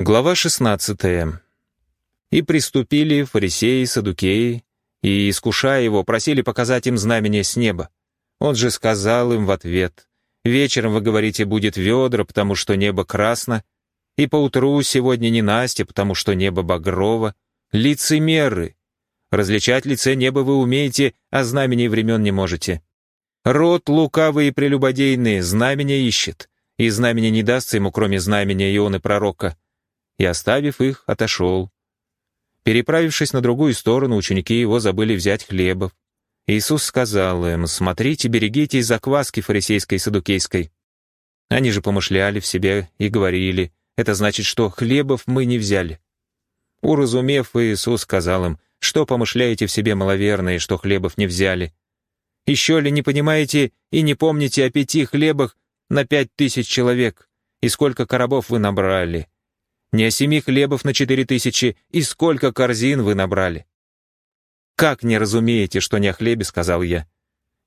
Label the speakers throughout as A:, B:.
A: Глава 16. «И приступили фарисеи, садукеи, и, искушая его, просили показать им знамение с неба. Он же сказал им в ответ, «Вечером, вы говорите, будет ведра, потому что небо красно, и поутру сегодня не Настя, потому что небо багрово. Лицемеры! Различать лице неба вы умеете, а знамений времен не можете. Род лукавый и прелюбодейный знамения ищет, и знамения не дастся ему, кроме знамения Ионы пророка» и, оставив их, отошел. Переправившись на другую сторону, ученики его забыли взять хлебов. Иисус сказал им, «Смотрите, берегитесь закваски фарисейской и садукейской». Они же помышляли в себе и говорили, «Это значит, что хлебов мы не взяли». Уразумев, Иисус сказал им, «Что помышляете в себе маловерные, что хлебов не взяли? Еще ли не понимаете и не помните о пяти хлебах на пять тысяч человек, и сколько коробов вы набрали?» Не о семи хлебов на четыре тысячи, и сколько корзин вы набрали. «Как не разумеете, что не о хлебе?» — сказал я.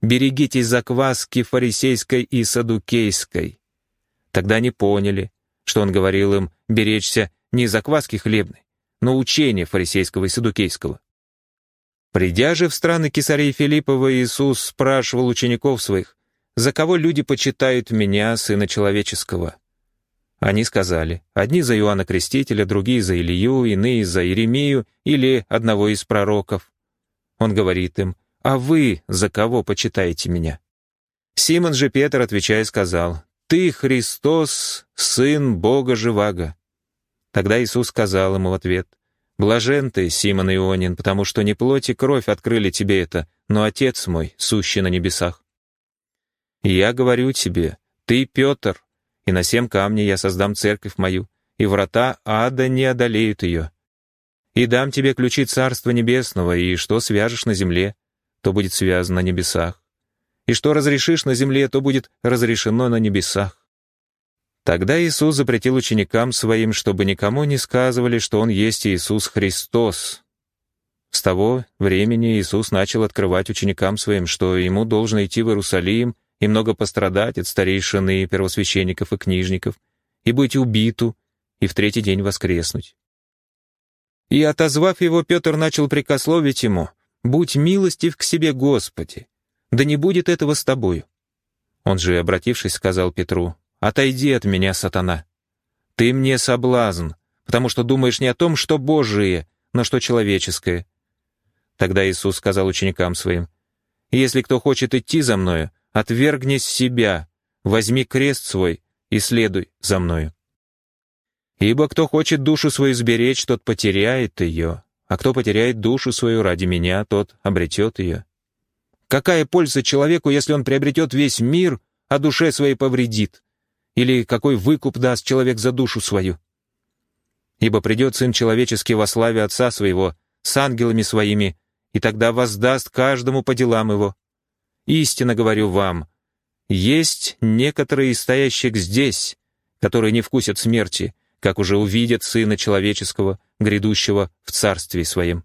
A: «Берегитесь закваски фарисейской и садукейской». Тогда они поняли, что он говорил им беречься не закваски хлебной, но учения фарисейского и садукейского. Придя же в страны Кесарей Филиппова, Иисус спрашивал учеников своих, «За кого люди почитают меня, Сына Человеческого?» Они сказали, одни за Иоанна Крестителя, другие за Илью, иные за Иеремию или одного из пророков. Он говорит им, «А вы за кого почитаете меня?» Симон же Петр, отвечая, сказал, «Ты, Христос, Сын Бога Живаго». Тогда Иисус сказал ему в ответ, «Блажен ты, Симон Ионин, потому что не плоть и кровь открыли тебе это, но Отец мой, сущий на небесах. я говорю тебе, ты, Петр, и на семь камней я создам церковь мою, и врата ада не одолеют ее. И дам тебе ключи Царства Небесного, и что свяжешь на земле, то будет связано на небесах. И что разрешишь на земле, то будет разрешено на небесах. Тогда Иисус запретил ученикам своим, чтобы никому не сказывали, что Он есть Иисус Христос. С того времени Иисус начал открывать ученикам своим, что Ему должно идти в Иерусалим и много пострадать от старейшины, первосвященников и книжников, и быть убиту, и в третий день воскреснуть. И, отозвав его, Петр начал прикословить ему, «Будь милостив к себе, Господи, да не будет этого с тобою». Он же, обратившись, сказал Петру, «Отойди от меня, сатана. Ты мне соблазн, потому что думаешь не о том, что Божие, но что человеческое». Тогда Иисус сказал ученикам своим, «Если кто хочет идти за мною, Отвергни себя, возьми крест свой и следуй за мною. Ибо кто хочет душу свою сберечь, тот потеряет ее, а кто потеряет душу свою ради меня, тот обретет ее. Какая польза человеку, если он приобретет весь мир, а душе своей повредит? Или какой выкуп даст человек за душу свою? Ибо придет Сын Человеческий во славе Отца Своего, с ангелами Своими, и тогда воздаст каждому по делам его. Истинно говорю вам, есть некоторые из стоящих здесь, которые не вкусят смерти, как уже увидят Сына Человеческого, грядущего в Царстве Своем.